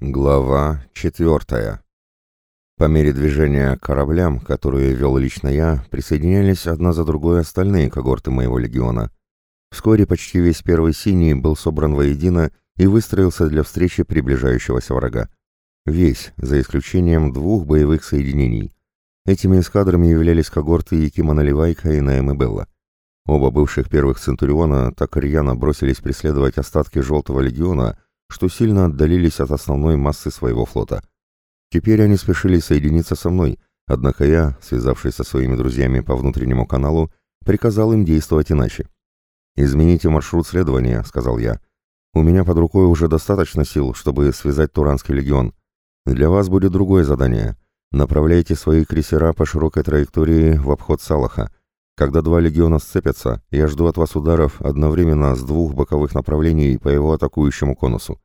Глава четвертая. По мере движения к кораблям, которые вел лично я, присоединялись одна за другой остальные когорты моего легиона. Вскоре почти весь первый синий был собран воедино и выстроился для встречи приближающегося врага. Весь, за исключением двух боевых соединений. Этими эскадрами являлись когорты Якима Наливайка и Наэмы Белла. Оба бывших первых Центуриона так рьяно бросились преследовать остатки Желтого легиона, что сильно отдалились от основной массы своего флота. Теперь они спешили соединиться со мной, однако я, связавшись со своими друзьями по внутреннему каналу, приказал им действовать иначе. «Измените маршрут следования», — сказал я. «У меня под рукой уже достаточно сил, чтобы связать Туранский легион. Для вас будет другое задание. Направляйте свои крейсера по широкой траектории в обход Салаха. Когда два легиона сцепятся, я жду от вас ударов одновременно с двух боковых направлений по его атакующему конусу.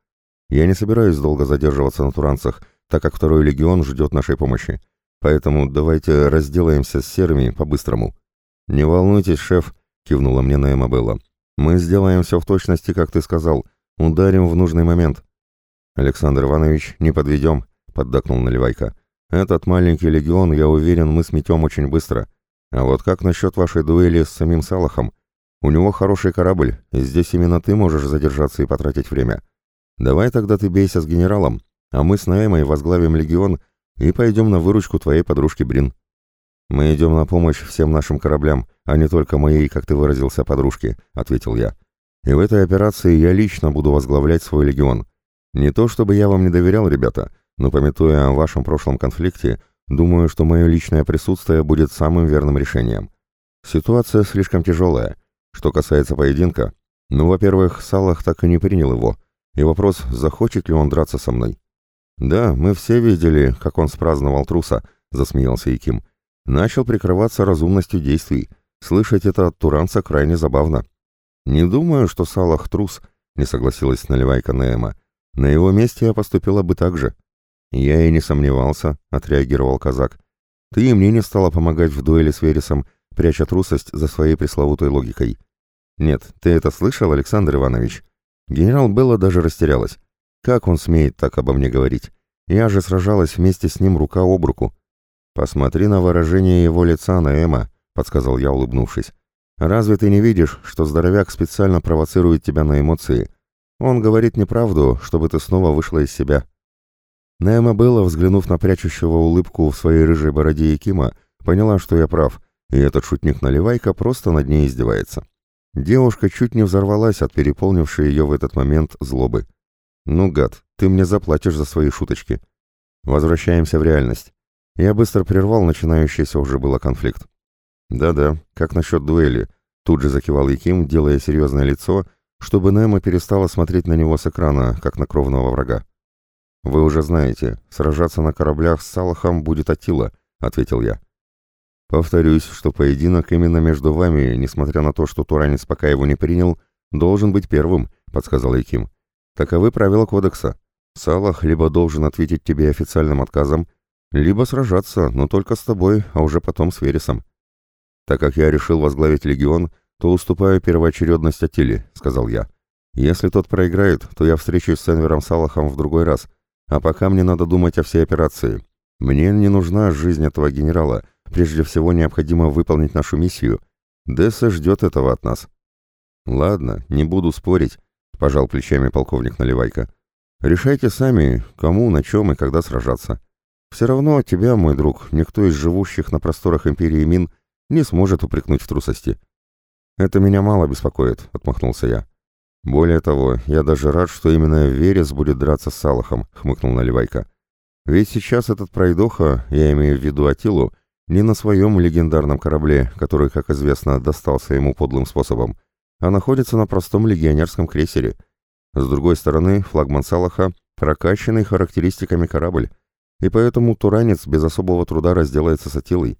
Я не собираюсь долго задерживаться на Туранцах, так как второй легион ждет нашей помощи. Поэтому давайте разделаемся с серыми по-быстрому». «Не волнуйтесь, шеф», — кивнула мне Наэма Белла. «Мы сделаем все в точности, как ты сказал. Ударим в нужный момент». «Александр Иванович, не подведем», — поддакнул Наливайка. «Этот маленький легион, я уверен, мы сметем очень быстро. А вот как насчет вашей дуэли с самим Салахом? У него хороший корабль, и здесь именно ты можешь задержаться и потратить время. Давай тогда ты бейся с генералом, а мы с Наэмой возглавим легион и пойдем на выручку твоей подружки Брин. Мы идем на помощь всем нашим кораблям, а не только моей, как ты выразился, подружке, ответил я. И в этой операции я лично буду возглавлять свой легион. Не то чтобы я вам не доверял, ребята, но пометуя о вашем прошлом конфликте, Думаю, что мое личное присутствие будет самым верным решением. Ситуация слишком тяжелая. Что касается поединка, ну, во-первых, Салах так и не принял его, и вопрос, захочет ли он драться со мной. «Да, мы все видели, как он спраздновал труса», — засмеялся Яким. «Начал прикрываться разумностью действий. Слышать это от Туранца крайне забавно». «Не думаю, что Салах трус», — не согласилась наливайка Неэма. «На его месте я поступила бы так же». «Я и не сомневался», — отреагировал казак. «Ты и мне не стала помогать в дуэли с Вересом, пряча трусость за своей пресловутой логикой». «Нет, ты это слышал, Александр Иванович?» Генерал Белла даже растерялась. «Как он смеет так обо мне говорить? Я же сражалась вместе с ним рука об руку». «Посмотри на выражение его лица, Наэма», — подсказал я, улыбнувшись. «Разве ты не видишь, что здоровяк специально провоцирует тебя на эмоции? Он говорит неправду, чтобы ты снова вышла из себя». Наэма Белла, взглянув на прячущего улыбку в своей рыжей бороде Якима, поняла, что я прав, и этот шутник-наливайка просто над ней издевается. Девушка чуть не взорвалась от переполнившей ее в этот момент злобы. «Ну, гад, ты мне заплатишь за свои шуточки». Возвращаемся в реальность. Я быстро прервал начинающийся уже было конфликт. «Да-да, как насчет дуэли?» Тут же закивал Яким, делая серьезное лицо, чтобы Немо перестала смотреть на него с экрана, как на кровного врага. «Вы уже знаете, сражаться на кораблях с Салахом будет Атила», — ответил я. «Повторюсь, что поединок именно между вами, несмотря на то, что Туранец пока его не принял, должен быть первым», — подсказал Яким. «Таковы правила кодекса. Салах либо должен ответить тебе официальным отказом, либо сражаться, но только с тобой, а уже потом с Вересом». «Так как я решил возглавить легион, то уступаю первоочередность Атиле», — сказал я. «Если тот проиграет, то я встречусь с Энвером Салахом в другой раз, а пока мне надо думать о всей операции. Мне не нужна жизнь этого генерала. Прежде всего необходимо выполнить нашу миссию. Десса ждет этого от нас. Ладно, не буду спорить, пожал плечами полковник Наливайка. Решайте сами, кому, на чем и когда сражаться. Все равно тебя, мой друг, никто из живущих на просторах империи Мин не сможет упрекнуть в трусости. Это меня мало беспокоит, отмахнулся я. «Более того, я даже рад, что именно Верес будет драться с Салахом», — хмыкнул Наливайка. «Ведь сейчас этот пройдоха, я имею в виду Атилу, не на своем легендарном корабле, который, как известно, достался ему подлым способом, а находится на простом легионерском крейсере. С другой стороны, флагман Салаха — прокачанный характеристиками корабль, и поэтому Туранец без особого труда разделается с Атилой.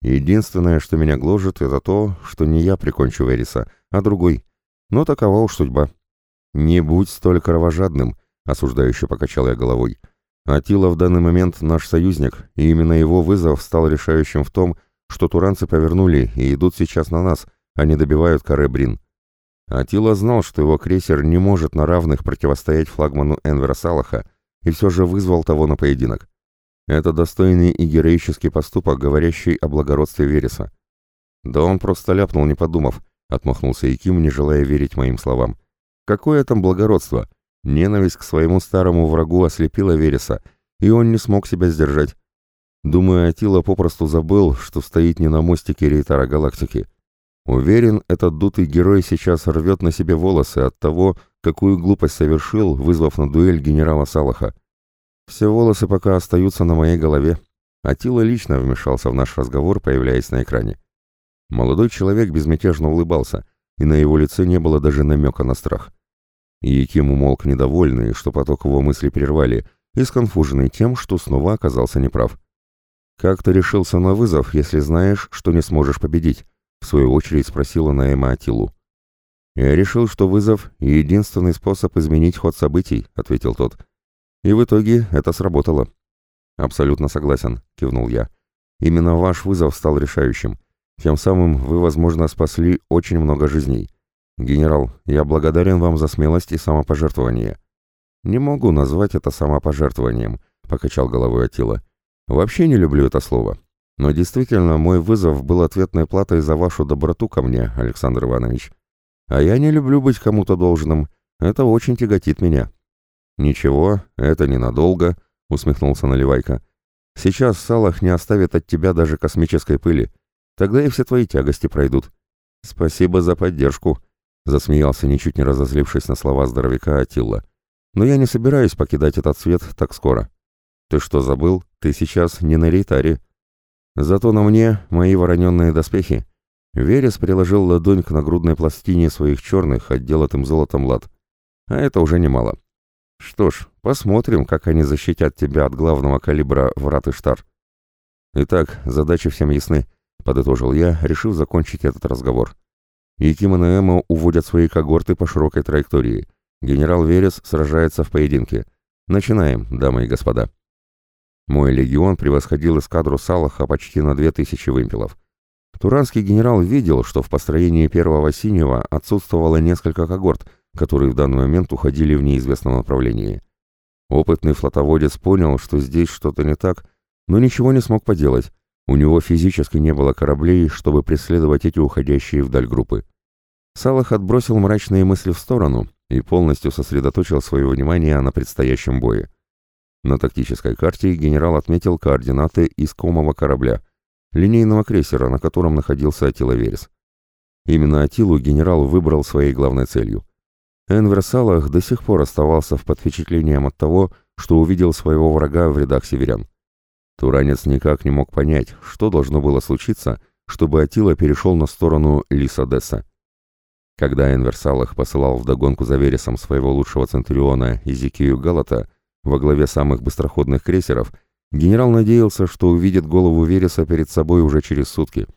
Единственное, что меня гложет, это то, что не я прикончу Вереса, а другой — но такова уж судьба. «Не будь столь кровожадным», — осуждающе покачал я головой. «Атила в данный момент наш союзник, и именно его вызов стал решающим в том, что туранцы повернули и идут сейчас на нас, а не добивают Каребрин. Атила знал, что его крейсер не может на равных противостоять флагману Энвера Салаха, и все же вызвал того на поединок. Это достойный и героический поступок, говорящий о благородстве Вереса. Да он просто ляпнул, не подумав, отмахнулся Яким, не желая верить моим словам. Какое там благородство? Ненависть к своему старому врагу ослепила Вереса, и он не смог себя сдержать. Думаю, Атила попросту забыл, что стоит не на мостике Рейтара Галактики. Уверен, этот дутый герой сейчас рвет на себе волосы от того, какую глупость совершил, вызвав на дуэль генерала Салаха. Все волосы пока остаются на моей голове. Атила лично вмешался в наш разговор, появляясь на экране. Молодой человек безмятежно улыбался, и на его лице не было даже намека на страх. Яким умолк недовольный, что поток его мыслей прервали, и сконфуженный тем, что снова оказался неправ. «Как ты решился на вызов, если знаешь, что не сможешь победить?» В свою очередь спросила Наэма Атилу. «Я решил, что вызов — единственный способ изменить ход событий», — ответил тот. «И в итоге это сработало». «Абсолютно согласен», — кивнул я. «Именно ваш вызов стал решающим. Тем самым вы, возможно, спасли очень много жизней. Генерал, я благодарен вам за смелость и самопожертвование». «Не могу назвать это самопожертвованием», — покачал головой Атила. «Вообще не люблю это слово. Но действительно, мой вызов был ответной платой за вашу доброту ко мне, Александр Иванович. А я не люблю быть кому-то должным. Это очень тяготит меня». «Ничего, это ненадолго», — усмехнулся Наливайка. «Сейчас Салах не оставит от тебя даже космической пыли. Тогда и все твои тягости пройдут». «Спасибо за поддержку», — засмеялся, ничуть не разозлившись на слова здоровяка Атилла. «Но я не собираюсь покидать этот свет так скоро». «Ты что, забыл? Ты сейчас не на рейтаре». Зато на мне мои вороненные доспехи. Верес приложил ладонь к нагрудной пластине своих черных, отделатым золотом лад. А это уже немало. Что ж, посмотрим, как они защитят тебя от главного калибра врат Иштар. Итак, задачи всем ясны, подытожил я, решив закончить этот разговор. Яким и Наэмо уводят свои когорты по широкой траектории. Генерал Верес сражается в поединке. Начинаем, дамы и господа. Мой легион превосходил эскадру Салаха почти на две тысячи вымпелов. Туранский генерал видел, что в построении первого синего отсутствовало несколько когорт, которые в данный момент уходили в неизвестном направлении. Опытный флотоводец понял, что здесь что-то не так, но ничего не смог поделать. У него физически не было кораблей, чтобы преследовать эти уходящие вдаль группы. Салах отбросил мрачные мысли в сторону и полностью сосредоточил свое внимание на предстоящем бое. На тактической карте генерал отметил координаты искомого корабля, линейного крейсера, на котором находился Атила Верес. Именно Атилу генерал выбрал своей главной целью. Энвер Салах до сих пор оставался под впечатлением от того, что увидел своего врага в рядах северян. Туранец никак не мог понять, что должно было случиться, чтобы Атила перешел на сторону Лиса Десса. Когда Энвер Салах посылал вдогонку за Вересом своего лучшего центуриона Изикию Галата, во главе самых быстроходных крейсеров, генерал надеялся, что увидит голову Вереса перед собой уже через сутки.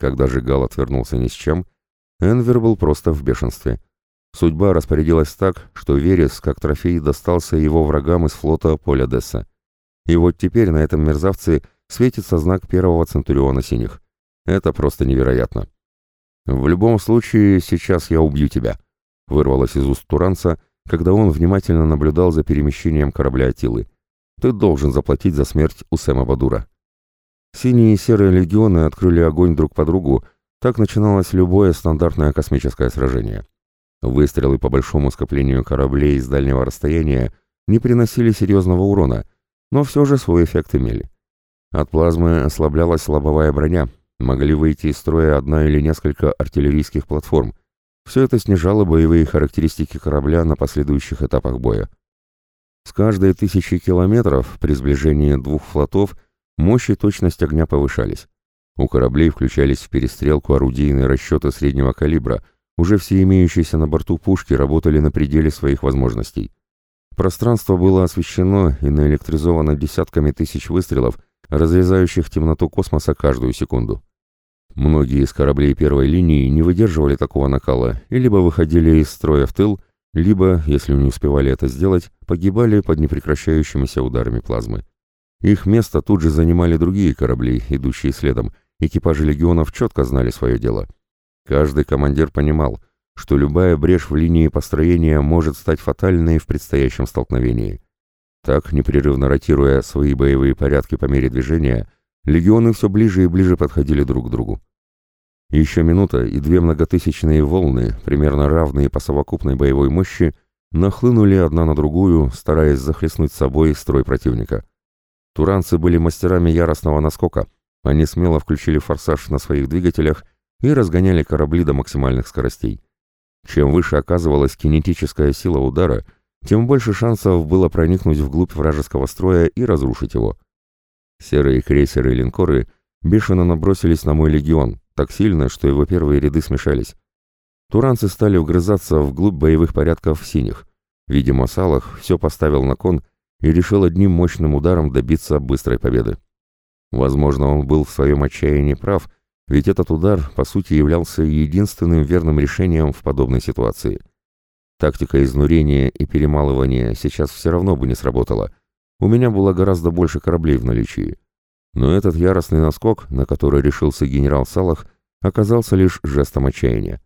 Когда же Гал отвернулся ни с чем, Энвер был просто в бешенстве. Судьба распорядилась так, что Верес, как трофей, достался его врагам из флота Поля Десса. И вот теперь на этом мерзавце светится знак первого Центуриона Синих. Это просто невероятно. «В любом случае, сейчас я убью тебя», — вырвалось из уст Туранца, когда он внимательно наблюдал за перемещением корабля Атилы. «Ты должен заплатить за смерть Усема Бадура». Синие и серые легионы открыли огонь друг по другу, так начиналось любое стандартное космическое сражение. Выстрелы по большому скоплению кораблей с дальнего расстояния не приносили серьезного урона, но все же свой эффект имели. От плазмы ослаблялась лобовая броня, могли выйти из строя одна или несколько артиллерийских платформ – все это снижало боевые характеристики корабля на последующих этапах боя. С каждой тысячи километров при сближении двух флотов мощь и точность огня повышались. У кораблей включались в перестрелку орудийные расчеты среднего калибра, уже все имеющиеся на борту пушки работали на пределе своих возможностей. Пространство было освещено и наэлектризовано десятками тысяч выстрелов, разрезающих темноту космоса каждую секунду. Многие из кораблей первой линии не выдерживали такого накала и либо выходили из строя в тыл, либо, если не успевали это сделать, погибали под непрекращающимися ударами плазмы. Их место тут же занимали другие корабли, идущие следом. Экипажи легионов четко знали свое дело. Каждый командир понимал, что любая брешь в линии построения может стать фатальной в предстоящем столкновении. Так, непрерывно ротируя свои боевые порядки по мере движения, легионы все ближе и ближе подходили друг к другу. Еще минута, и две многотысячные волны, примерно равные по совокупной боевой мощи, нахлынули одна на другую, стараясь захлестнуть собой строй противника. Туранцы были мастерами яростного наскока, они смело включили форсаж на своих двигателях и разгоняли корабли до максимальных скоростей. Чем выше оказывалась кинетическая сила удара, тем больше шансов было проникнуть вглубь вражеского строя и разрушить его. Серые крейсеры и линкоры бешено набросились на мой легион, так сильно, что его первые ряды смешались. Туранцы стали вгрызаться вглубь боевых порядков синих. Видимо, Салах все поставил на кон и решил одним мощным ударом добиться быстрой победы. Возможно, он был в своем отчаянии прав, ведь этот удар, по сути, являлся единственным верным решением в подобной ситуации. Тактика изнурения и перемалывания сейчас все равно бы не сработала. У меня было гораздо больше кораблей в наличии. Но этот яростный наскок, на который решился генерал Салах, оказался лишь жестом отчаяния.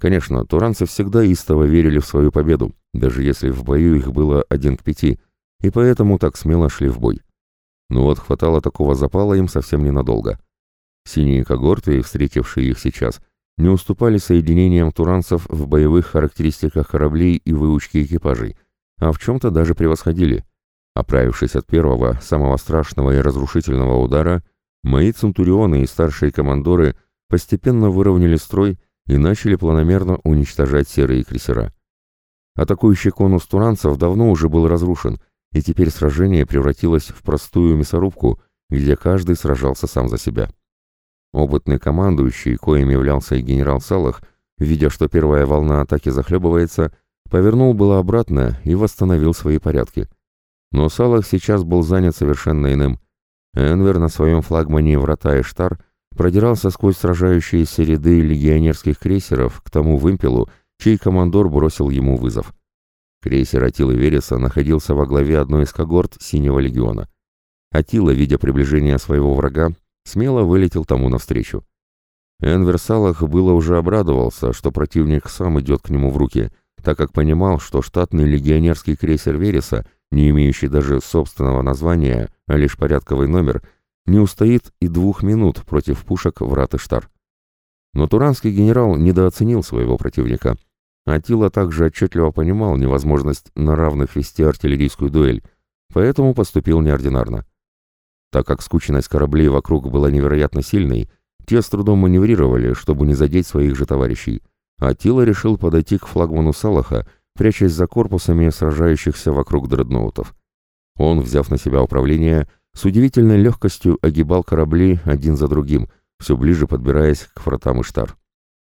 Конечно, туранцы всегда истово верили в свою победу, даже если в бою их было один к пяти, и поэтому так смело шли в бой. Но вот хватало такого запала им совсем ненадолго. Синие когорты, встретившие их сейчас, не уступали соединениям туранцев в боевых характеристиках кораблей и выучке экипажей, а в чем-то даже превосходили. Оправившись от первого, самого страшного и разрушительного удара, мои центурионы и старшие командоры постепенно выровняли строй и начали планомерно уничтожать серые крейсера. Атакующий конус туранцев давно уже был разрушен, и теперь сражение превратилось в простую мясорубку, где каждый сражался сам за себя. Опытный командующий, коим являлся и генерал Салах, видя, что первая волна атаки захлебывается, повернул было обратно и восстановил свои порядки. Но Салах сейчас был занят совершенно иным. Энвер на своем флагмане «Врата Эштар» продирался сквозь сражающиеся ряды легионерских крейсеров к тому вымпелу, чей командор бросил ему вызов. Крейсер Атилы Вереса находился во главе одной из когорт Синего легиона. Атила, видя приближение своего врага, смело вылетел тому навстречу. Энвер Салах было уже обрадовался, что противник сам идет к нему в руки, так как понимал, что штатный легионерский крейсер Вереса, не имеющий даже собственного названия, а лишь порядковый номер, не устоит и двух минут против пушек врат Иштар. Но туранский генерал недооценил своего противника. Атила также отчетливо понимал невозможность на равных вести артиллерийскую дуэль, поэтому поступил неординарно. Так как скученность кораблей вокруг была невероятно сильной, те с трудом маневрировали, чтобы не задеть своих же товарищей, а Тила решил подойти к флагману Салаха, прячась за корпусами сражающихся вокруг дредноутов. Он, взяв на себя управление, с удивительной легкостью огибал корабли один за другим, все ближе подбираясь к фортам Иштар.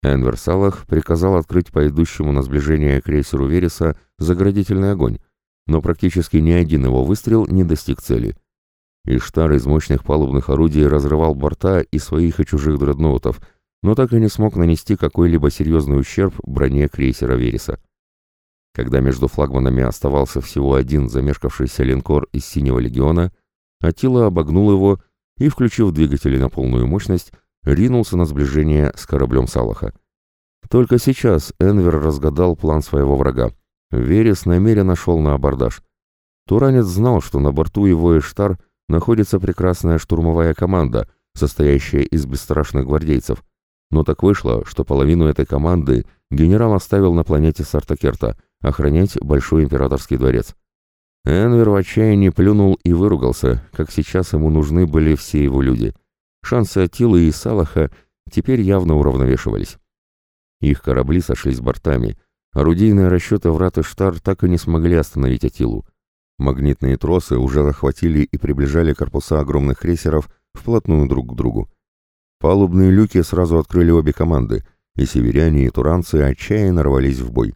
Энвер Салах приказал открыть по идущему на сближение крейсеру Вереса заградительный огонь, но практически ни один его выстрел не достиг цели — Иштар из мощных палубных орудий разрывал борта и своих и чужих дредноутов, но так и не смог нанести какой-либо серьезный ущерб броне крейсера Вереса. Когда между флагманами оставался всего один замешкавшийся линкор из Синего легиона, Атила обогнул его и, включив двигатели на полную мощность, ринулся на сближение с кораблем Салаха. Только сейчас Энвер разгадал план своего врага. Верес намеренно шел на абордаж. Туранец знал, что на борту его Эштар находится прекрасная штурмовая команда, состоящая из бесстрашных гвардейцев. Но так вышло, что половину этой команды генерал оставил на планете Сартакерта охранять Большой Императорский дворец. Энвер в отчаянии плюнул и выругался, как сейчас ему нужны были все его люди. Шансы Атилы и Салаха теперь явно уравновешивались. Их корабли сошлись бортами. Орудийные расчеты врат Штар так и не смогли остановить Атилу. Магнитные тросы уже захватили и приближали корпуса огромных крейсеров вплотную друг к другу. Палубные люки сразу открыли обе команды, и северяне и туранцы отчаянно рвались в бой.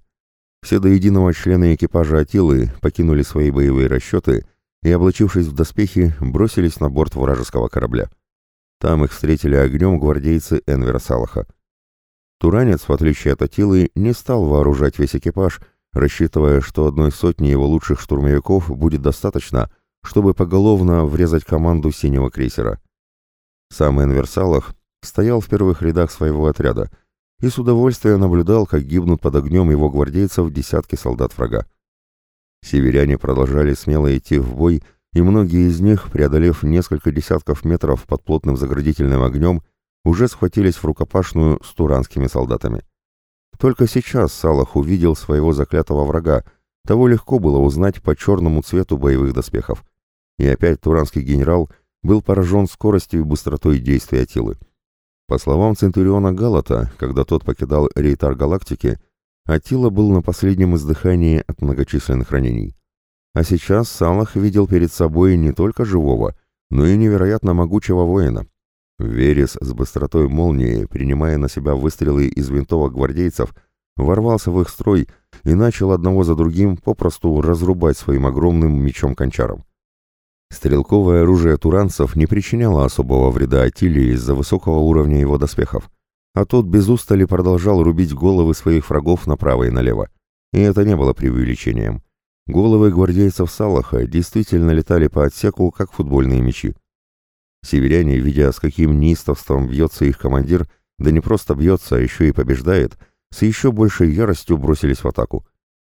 Все до единого члены экипажа Атилы покинули свои боевые расчеты и, облачившись в доспехи, бросились на борт вражеского корабля. Там их встретили огнем гвардейцы Энвера Салаха. Туранец, в отличие от Атилы, не стал вооружать весь экипаж, рассчитывая, что одной сотни его лучших штурмовиков будет достаточно, чтобы поголовно врезать команду синего крейсера. Сам Энвер Салах стоял в первых рядах своего отряда и с удовольствием наблюдал, как гибнут под огнем его гвардейцев десятки солдат врага. Северяне продолжали смело идти в бой, и многие из них, преодолев несколько десятков метров под плотным заградительным огнем, уже схватились в рукопашную с туранскими солдатами. Только сейчас Салах увидел своего заклятого врага, того легко было узнать по черному цвету боевых доспехов. И опять туранский генерал был поражен скоростью и быстротой действий Атилы. По словам Центуриона Галата, когда тот покидал рейтар галактики, Атила был на последнем издыхании от многочисленных ранений. А сейчас Салах видел перед собой не только живого, но и невероятно могучего воина. Верес с быстротой молнии, принимая на себя выстрелы из винтовок гвардейцев, ворвался в их строй и начал одного за другим попросту разрубать своим огромным мечом-кончаром. Стрелковое оружие туранцев не причиняло особого вреда Атилии из-за высокого уровня его доспехов, а тот без устали продолжал рубить головы своих врагов направо и налево. И это не было преувеличением. Головы гвардейцев Салаха действительно летали по отсеку, как футбольные мячи. Северяне, видя, с каким неистовством бьется их командир, да не просто бьется, а еще и побеждает, с еще большей яростью бросились в атаку.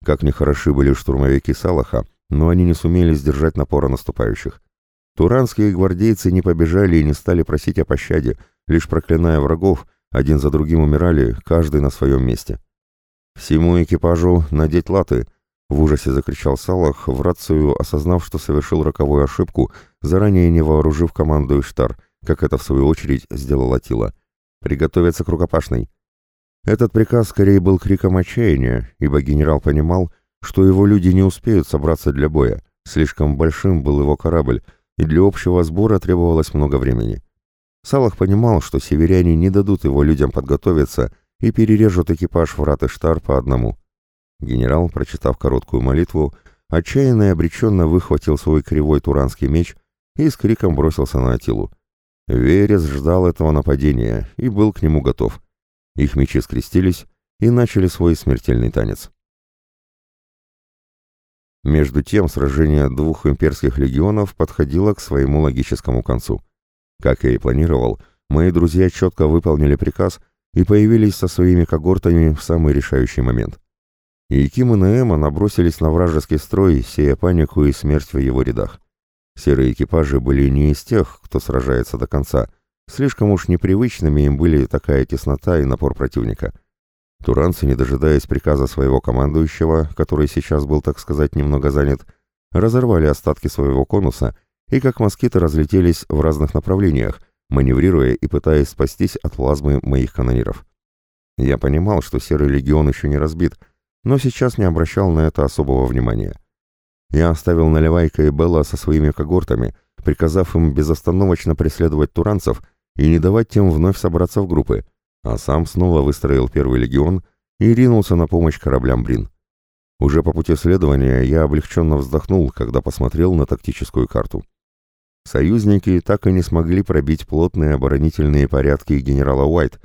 Как нехороши были штурмовики Салаха, но они не сумели сдержать напора наступающих. Туранские гвардейцы не побежали и не стали просить о пощаде, лишь проклиная врагов, один за другим умирали, каждый на своем месте. «Всему экипажу надеть латы!» — в ужасе закричал Салах, в рацию осознав, что совершил роковую ошибку, заранее не вооружив команду Иштар, как это в свою очередь сделала Тила. «Приготовиться к рукопашной!» Этот приказ скорее был криком отчаяния, ибо генерал понимал, что его люди не успеют собраться для боя. Слишком большим был его корабль, и для общего сбора требовалось много времени. Салах понимал, что северяне не дадут его людям подготовиться и перережут экипаж врат Иштар по одному. Генерал, прочитав короткую молитву, отчаянно и обреченно выхватил свой кривой туранский меч и с криком бросился на Атилу. Верес ждал этого нападения и был к нему готов. Их мечи скрестились и начали свой смертельный танец. Между тем сражение двух имперских легионов подходило к своему логическому концу. Как я и планировал, мои друзья четко выполнили приказ и появились со своими когортами в самый решающий момент. И Ким и Наэма набросились на вражеский строй, сея панику и смерть в его рядах. Серые экипажи были не из тех, кто сражается до конца. Слишком уж непривычными им были такая теснота и напор противника. Туранцы, не дожидаясь приказа своего командующего, который сейчас был, так сказать, немного занят, разорвали остатки своего конуса и как москиты разлетелись в разных направлениях, маневрируя и пытаясь спастись от плазмы моих канониров. Я понимал, что Серый легион еще не разбит, но сейчас не обращал на это особого внимания. Я оставил Наливайка и Белла со своими когортами, приказав им безостановочно преследовать туранцев и не давать тем вновь собраться в группы, а сам снова выстроил первый легион и ринулся на помощь кораблям Брин. Уже по пути следования я облегченно вздохнул, когда посмотрел на тактическую карту. Союзники так и не смогли пробить плотные оборонительные порядки генерала Уайт.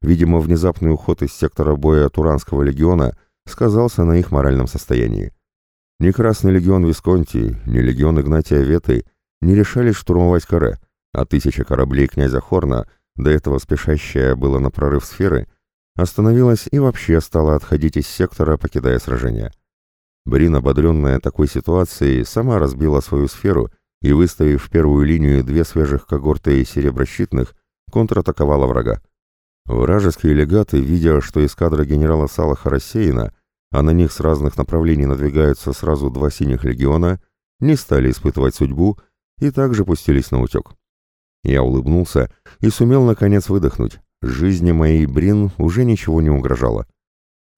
Видимо, внезапный уход из сектора боя Туранского легиона сказался на их моральном состоянии. Ни Красный легион Висконти, ни легион Игнатия Веты не решались штурмовать Каре, а тысяча кораблей князя Хорна, до этого спешащая была на прорыв сферы, остановилась и вообще стала отходить из сектора, покидая сражение. Брин, ободренная такой ситуацией, сама разбила свою сферу и, выставив в первую линию две свежих когорты сереброщитных, контратаковала врага. Вражеские легаты, видя, что эскадра генерала Салаха рассеяна, а на них с разных направлений надвигаются сразу два синих легиона, не стали испытывать судьбу и также пустились на утек. Я улыбнулся и сумел наконец выдохнуть. Жизни моей Брин уже ничего не угрожало.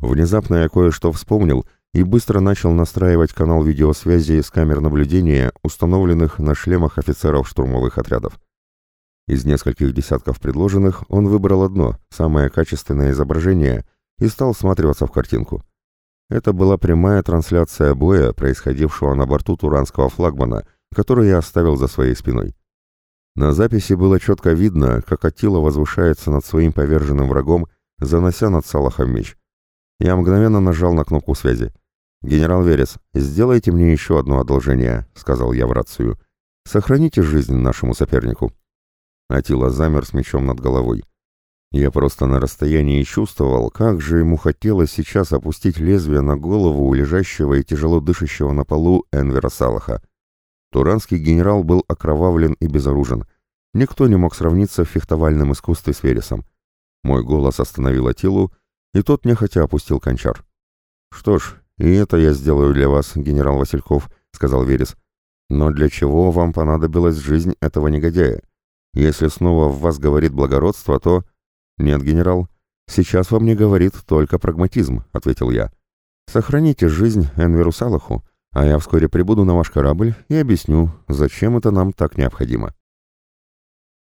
Внезапно я кое-что вспомнил — и быстро начал настраивать канал видеосвязи с камер наблюдения, установленных на шлемах офицеров штурмовых отрядов. Из нескольких десятков предложенных он выбрал одно, самое качественное изображение, и стал всматриваться в картинку. Это была прямая трансляция боя, происходившего на борту туранского флагмана, который я оставил за своей спиной. На записи было четко видно, как Атила возвышается над своим поверженным врагом, занося над Салахом меч. Я мгновенно нажал на кнопку связи. «Генерал Верес, сделайте мне еще одно одолжение», — сказал я в рацию. «Сохраните жизнь нашему сопернику». Атила замер с мечом над головой. Я просто на расстоянии чувствовал, как же ему хотелось сейчас опустить лезвие на голову у лежащего и тяжело дышащего на полу Энвера Салаха. Туранский генерал был окровавлен и безоружен. Никто не мог сравниться в фехтовальном искусстве с Вересом. Мой голос остановил Атилу, и тот нехотя опустил кончар. «Что ж, и это я сделаю для вас, генерал Васильков», — сказал Верес. «Но для чего вам понадобилась жизнь этого негодяя? Если снова в вас говорит благородство, то...» «Нет, генерал, сейчас во мне говорит только прагматизм», — ответил я. «Сохраните жизнь Энверу Салаху, а я вскоре прибуду на ваш корабль и объясню, зачем это нам так необходимо».